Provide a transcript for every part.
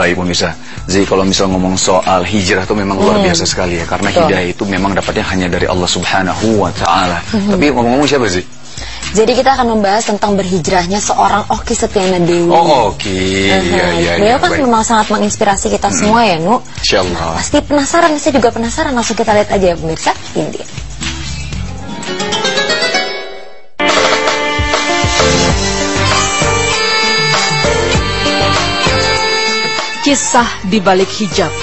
Baik pemirsa, jadi kalau misal ngomong soal hijrah itu memang luar Hmm. biasa sekali ya Karena Betul. hidayah itu memang dapatnya hanya dari Allah subhanahu wa ta'ala Hmm. Tapi ngomong-ngomong siapa sih? Jadi kita akan membahas tentang berhijrahnya seorang Oki Setiana Dewi. Oh oke, iya iya iya Beliau kan baik. memang sangat menginspirasi kita semua ya, Nu. Insya Allah Pasti penasaran, saya juga penasaran. Langsung kita lihat aja ya pemirsa. Ini dia. Kisah di balik hijab.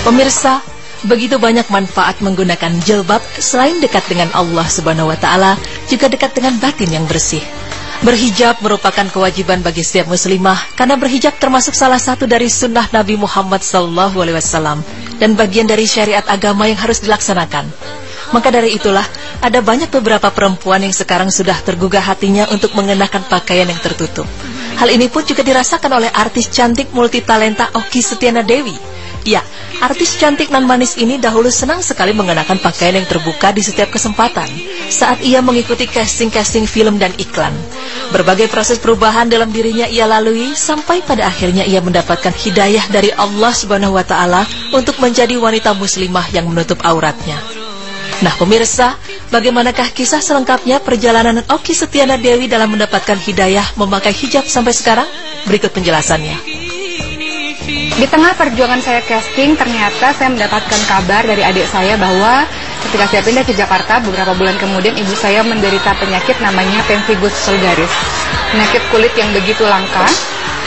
Pemirsa, begitu banyak manfaat menggunakan jilbab selain dekat dengan Allah Subhanahu wa taala, juga dekat dengan batin yang bersih. Berhijab merupakan kewajiban bagi setiap muslimah karena berhijab termasuk salah satu dari sunnah Nabi Muhammad SAW dan bagian dari syariat agama yang harus dilaksanakan. Maka dari itulah, ada banyak beberapa perempuan yang sekarang sudah tergugah hatinya untuk mengenakan pakaian yang tertutup. Hal ini pun juga dirasakan oleh artis cantik multitalenta Oki Setiana Dewi. Ya, artis cantik nan manis ini dahulu senang sekali mengenakan pakaian yang terbuka di setiap kesempatan saat ia mengikuti casting-casting film dan iklan. Berbagai proses perubahan dalam dirinya ia lalui sampai pada akhirnya ia mendapatkan hidayah dari Allah Subhanahu wa taala untuk menjadi wanita muslimah yang menutup auratnya. Nah pemirsa, bagaimanakah kisah selengkapnya perjalanan Oki Setiana Dewi dalam mendapatkan hidayah memakai hijab sampai sekarang? Berikut penjelasannya. Di tengah perjuangan saya casting, ternyata saya mendapatkan kabar dari adik saya bahwa ketika saya pindah ke Jakarta, beberapa bulan kemudian ibu saya menderita penyakit namanya pemphigus vulgaris. Penyakit kulit yang begitu langka,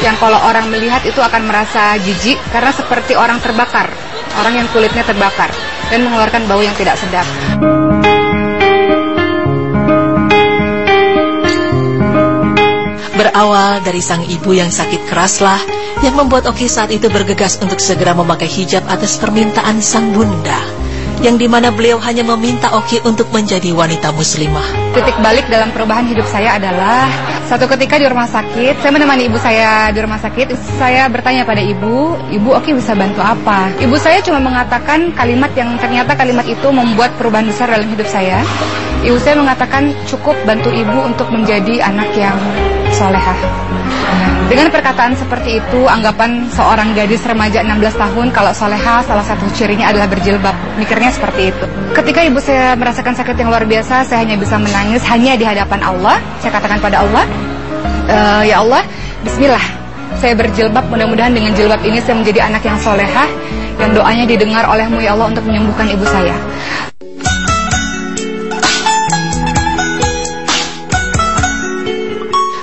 yang kalau orang melihat itu akan merasa jijik karena seperti orang terbakar, orang yang kulitnya terbakar dan mengeluarkan bau yang tidak sedap. Berawal dari sang ibu yang sakit keraslah yang membuat Oki saat itu bergegas untuk segera memakai hijab atas permintaan sang bunda. Yang di mana beliau hanya meminta Oki untuk menjadi wanita muslimah. Titik balik dalam perubahan hidup saya adalah satu ketika di rumah sakit, saya menemani ibu saya di rumah sakit. Saya bertanya pada ibu, ibu Oki bisa bantu apa? Ibu saya cuma mengatakan kalimat yang ternyata kalimat itu membuat perubahan besar dalam hidup saya. Ibu saya mengatakan cukup bantu ibu untuk menjadi anak yang solehah. Dengan perkataan seperti itu, anggapan seorang gadis remaja 16 tahun kalau soleha salah satu cirinya adalah berjilbab. Mikirnya seperti itu. Ketika ibu saya merasakan sakit yang luar biasa, saya hanya bisa menangis hanya di hadapan Allah. Saya katakan pada Allah, "Eh, Ya Allah, Bismillah. Saya berjilbab, mudah-mudahan dengan jilbab ini saya menjadi anak yang solehah, yang doanya didengar olehmu ya Allah untuk menyembuhkan ibu saya.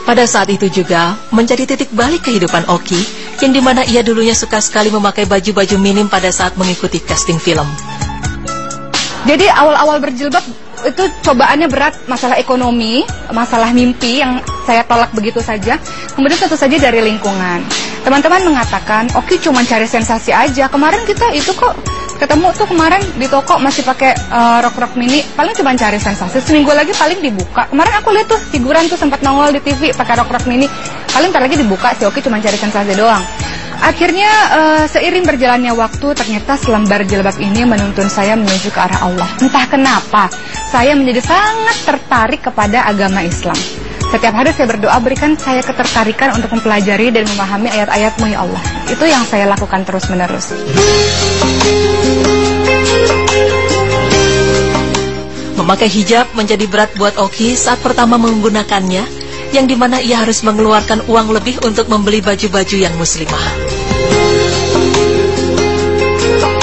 Pada saat itu juga menjadi titik balik kehidupan Oki yang di mana ia dulunya suka sekali memakai baju-baju minim pada saat mengikuti casting film. Jadi awal-awal berjilbab itu cobaannya berat masalah ekonomi, masalah mimpi yang saya tolak begitu saja. Kemudian tentu saja dari lingkungan. Teman-teman mengatakan, oke cuma cari sensasi aja. Kemarin kita itu kok ketemu tuh kemarin di toko masih pakai eh, rok-rok mini, paling cuma cari sensasi. Seminggu lagi paling dibuka. Kemarin aku lihat tuh figuran tuh sempat nongol di TV pakai rok-rok mini. Paling ntar lagi dibuka sih, oke cuma cari sensasi doang. Akhirnya eh, seiring berjalannya waktu ternyata selembar jilbab ini menuntun saya menuju ke arah Allah. Entah kenapa saya menjadi sangat tertarik kepada agama Islam. Setiap hari saya berdoa berikan saya ketertarikan untuk mempelajari dan memahami ayat-ayatmu ya Allah. Itu yang saya lakukan terus menerus. Memakai hijab menjadi berat buat Oki saat pertama menggunakannya, yang di mana ia harus mengeluarkan uang lebih untuk membeli baju-baju yang muslimah.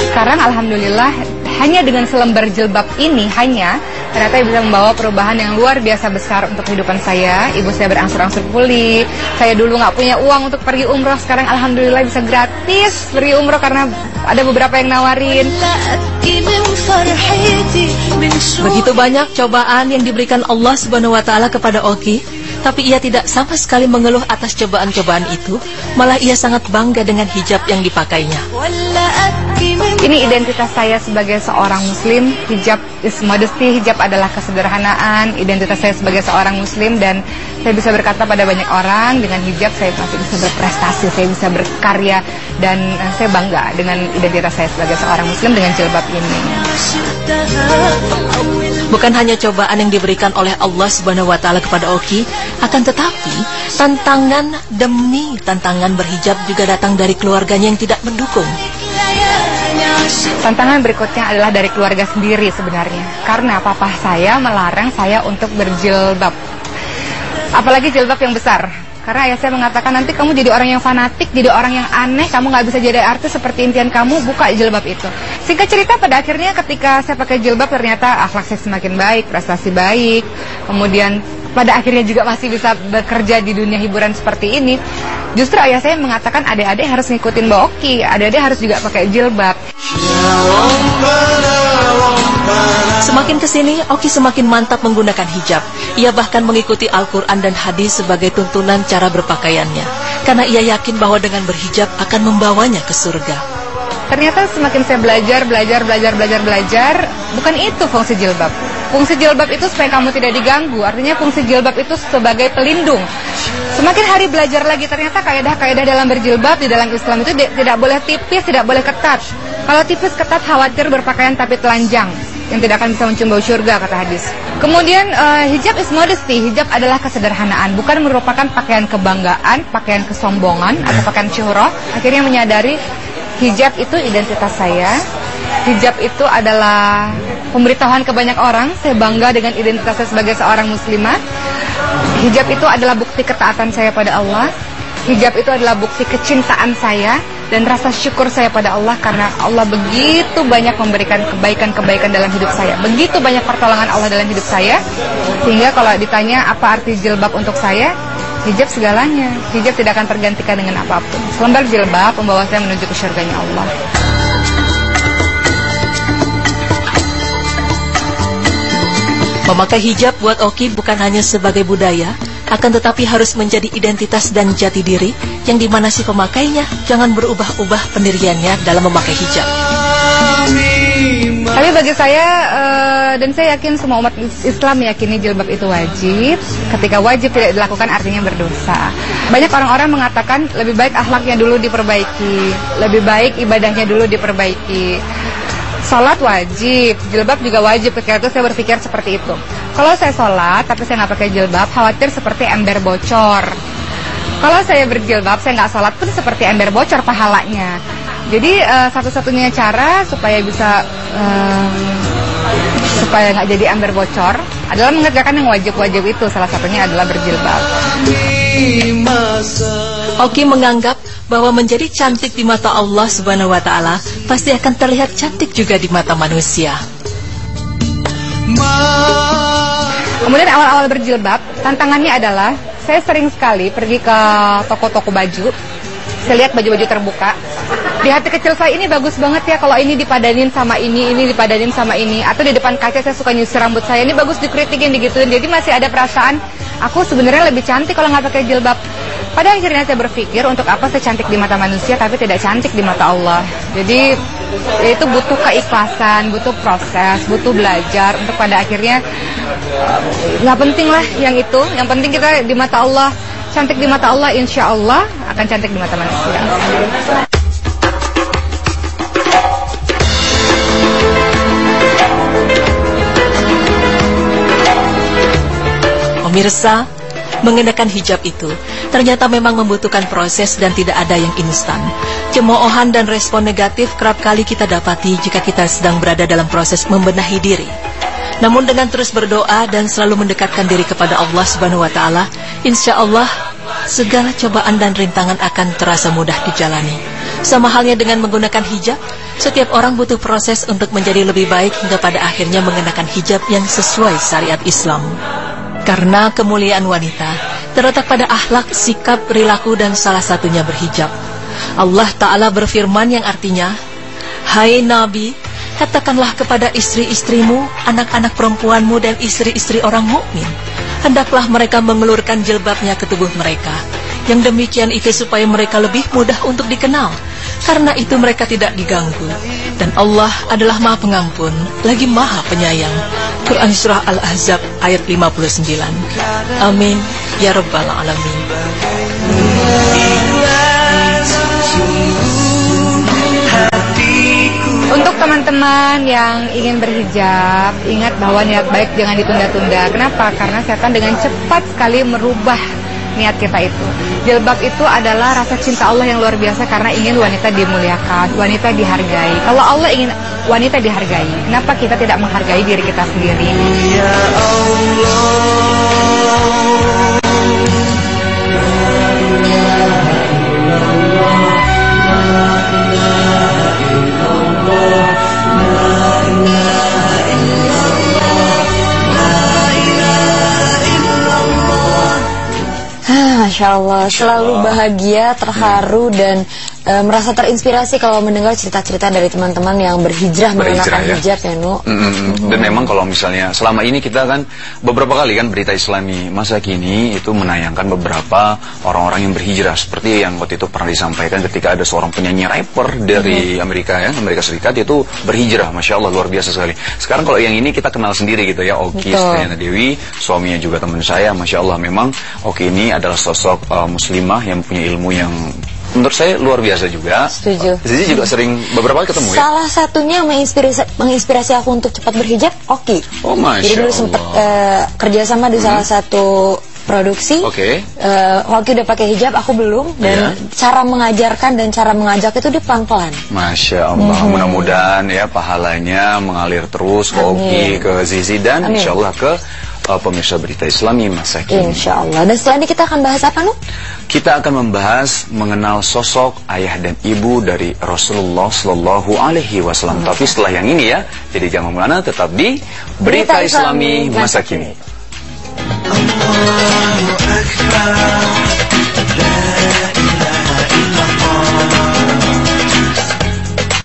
Sekarang alhamdulillah hanya dengan selembar jilbab ini hanya ternyata bisa membawa perubahan yang luar biasa besar untuk kehidupan saya. Ibu saya berangsur-angsur pulih. Saya dulu nggak punya uang untuk pergi umroh, sekarang alhamdulillah bisa gratis pergi umroh karena ada beberapa yang nawarin. Begitu banyak cobaan yang diberikan Allah Subhanahu wa taala kepada Oki, tapi ia tidak sama sekali mengeluh atas cobaan-cobaan itu, malah ia sangat bangga dengan hijab yang dipakainya. Ini identitas saya sebagai seorang muslim. Hijab is modesty, hijab adalah kesederhanaan. Identitas saya sebagai seorang muslim dan saya bisa berkata pada banyak orang dengan hijab saya masih bisa berprestasi, saya bisa berkarya dan eh, saya bangga dengan identitas saya sebagai seorang muslim dengan jilbab ini. Bukan hanya cobaan yang diberikan oleh Allah Subhanahu wa taala kepada Oki, akan tetapi tantangan demi tantangan berhijab juga datang dari keluarganya yang tidak mendukung. Tantangan berikutnya adalah dari keluarga sendiri sebenarnya. Karena papa saya melarang saya untuk berjilbab. Apalagi jilbab yang besar. Karena ayah saya mengatakan nanti kamu jadi orang yang fanatik, jadi orang yang aneh, kamu nggak bisa jadi artis seperti impian kamu, buka jilbab itu. Singkat cerita pada akhirnya ketika saya pakai jilbab ternyata akhlak saya semakin baik, prestasi baik, kemudian pada akhirnya juga masih bisa bekerja di dunia hiburan seperti ini. Justru ayah saya mengatakan adik-adik harus ngikutin Mbak Oki, adik-adik harus juga pakai jilbab. Semakin ke sini, Oki semakin mantap menggunakan hijab. Ia bahkan mengikuti Al-Quran dan hadis sebagai tuntunan cara berpakaiannya. Karena ia yakin bahwa dengan berhijab akan membawanya ke surga. Ternyata semakin saya belajar, belajar, belajar, belajar, belajar, bukan itu fungsi jilbab. Fungsi jilbab itu supaya kamu tidak diganggu. Artinya fungsi jilbab itu sebagai pelindung. Semakin hari belajar lagi ternyata kaidah-kaidah dalam berjilbab di dalam Islam itu tidak boleh tipis, tidak boleh ketat. Kalau tipis ketat khawatir berpakaian tapi telanjang yang tidak akan bisa mencium bau surga kata hadis. Kemudian uh, hijab is modesty. Hijab adalah kesederhanaan, bukan merupakan pakaian kebanggaan, pakaian kesombongan atau pakaian syuhroh. Akhirnya menyadari hijab itu identitas saya. Hijab itu adalah pemberitahuan ke banyak orang. Saya bangga dengan identitas saya sebagai seorang muslimah. Hijab itu adalah bukti ketaatan saya pada Allah. Hijab itu adalah bukti kecintaan saya dan rasa syukur saya pada Allah karena Allah begitu banyak memberikan kebaikan-kebaikan dalam hidup saya. Begitu banyak pertolongan Allah dalam hidup saya. Sehingga kalau ditanya apa arti jilbab untuk saya, hijab segalanya. Hijab tidak akan tergantikan dengan apa pun. Selembar jilbab membawa saya menuju ke surganya Allah. Memakai hijab buat Oki bukan hanya sebagai budaya, akan tetapi harus menjadi identitas dan jati diri yang di mana si pemakainya jangan berubah-ubah pendiriannya dalam memakai hijab. Tapi bagi saya uh, dan saya yakin semua umat Islam yakini jilbab itu wajib. Ketika wajib tidak dilakukan artinya berdosa. Banyak orang-orang mengatakan lebih baik akhlaknya dulu diperbaiki, lebih baik ibadahnya dulu diperbaiki. Sholat wajib, jilbab juga wajib. Ketika itu saya berpikir seperti itu. Kalau saya sholat tapi saya nggak pakai jilbab, khawatir seperti ember bocor. Kalau saya berjilbab, saya nggak sholat pun seperti ember bocor pahalanya. Jadi uh, satu-satunya cara supaya bisa uh, supaya nggak jadi ember bocor adalah mengerjakan yang wajib-wajib itu. Salah satunya adalah berjilbab. Oki menganggap bahwa menjadi cantik di mata Allah Subhanahu wa taala pasti akan terlihat cantik juga di mata manusia. Kemudian awal-awal berjilbab, tantangannya adalah saya sering sekali pergi ke toko-toko baju. Saya lihat baju-baju terbuka. Di hati kecil saya ini bagus banget ya kalau ini dipadanin sama ini, ini dipadanin sama ini. Atau di depan kaca saya suka nyusir rambut saya, ini bagus dikritikin digituin. Jadi masih ada perasaan aku sebenarnya lebih cantik kalau nggak pakai jilbab. Pada akhirnya saya berpikir untuk apa saya cantik di mata manusia tapi tidak cantik di mata Allah. Jadi itu butuh keikhlasan, butuh proses, butuh belajar untuk pada akhirnya nggak penting lah yang itu. Yang penting kita di mata Allah cantik di mata Allah, insya Allah akan cantik di mata manusia. Pemirsa, mengenakan hijab itu ternyata memang membutuhkan proses dan tidak ada yang instan. Cemoohan dan respon negatif kerap kali kita dapati jika kita sedang berada dalam proses membenahi diri. Namun dengan terus berdoa dan selalu mendekatkan diri kepada Allah Subhanahu wa taala, insya Allah segala cobaan dan rintangan akan terasa mudah dijalani. Sama halnya dengan menggunakan hijab, setiap orang butuh proses untuk menjadi lebih baik hingga pada akhirnya mengenakan hijab yang sesuai syariat Islam. Karena kemuliaan wanita terletak pada akhlak, sikap, perilaku dan salah satunya berhijab. Allah Ta'ala berfirman yang artinya, Hai Nabi, katakanlah kepada istri-istrimu, anak-anak perempuanmu dan istri-istri orang mukmin, hendaklah mereka mengelurkan jilbabnya ke tubuh mereka. Yang demikian itu supaya mereka lebih mudah untuk dikenal. Karena itu mereka tidak diganggu. Dan Allah adalah maha pengampun, lagi maha penyayang. Quran Surah Al-Ahzab ayat 59. Amin. Ya Rabbal Alamin. Untuk teman teman-teman yang ingin berhijab, ingat bahwa niat baik jangan ditunda-tunda. Kenapa? Karena setan dengan cepat sekali merubah niat kita itu. Jilbab itu adalah rasa cinta Allah yang luar biasa karena ingin wanita dimuliakan, wanita dihargai. Kalau Allah ingin wanita dihargai, kenapa kita tidak menghargai diri kita sendiri? Ya Allah. Masya Allah, selalu bahagia, terharu dan e, merasa terinspirasi kalau mendengar cerita-cerita dari teman-teman yang berhijrah, berhijrah menggunakan ya? hijab ya Nu. Mm -hmm. Dan memang kalau misalnya selama ini kita kan beberapa kali kan berita Islami masa kini itu menayangkan beberapa orang-orang yang berhijrah seperti yang waktu itu pernah disampaikan ketika ada seorang penyanyi rapper dari mm -hmm. Amerika ya, Amerika Serikat itu berhijrah, masya Allah luar biasa sekali. Sekarang kalau yang ini kita kenal sendiri gitu ya, Oki Setiana Dewi, suaminya juga teman saya, masya Allah memang Oki ini adalah sosok uh, muslimah yang punya ilmu yang menurut saya luar biasa juga. Setuju. Zizi juga sering beberapa kali ketemu ya. Salah satunya menginspirasi menginspirasi aku untuk cepat berhijab, Oki. Oh, masya Jadi dulu sempat uh, kerjasama di hmm. salah satu produksi. Oke. Okay. Uh, Oki udah pakai hijab, aku belum. Dan yeah. cara mengajarkan dan cara mengajak itu dia pelan-pelan. Masya Allah. Hmm. Mudah-mudahan ya pahalanya mengalir terus ke Oki, ke Zizi dan Amin. insya Allah ke uh, pemirsa berita Islami masa kini. Insya Allah. Dan setelah ini kita akan bahas apa, Nuk? Kita akan membahas mengenal sosok ayah dan ibu dari Rasulullah Shallallahu Alaihi Wasallam. Hmm. Tapi setelah yang ini ya, jadi jangan ke mana, tetap di berita, berita Islami masa kini. Allahu Akbar.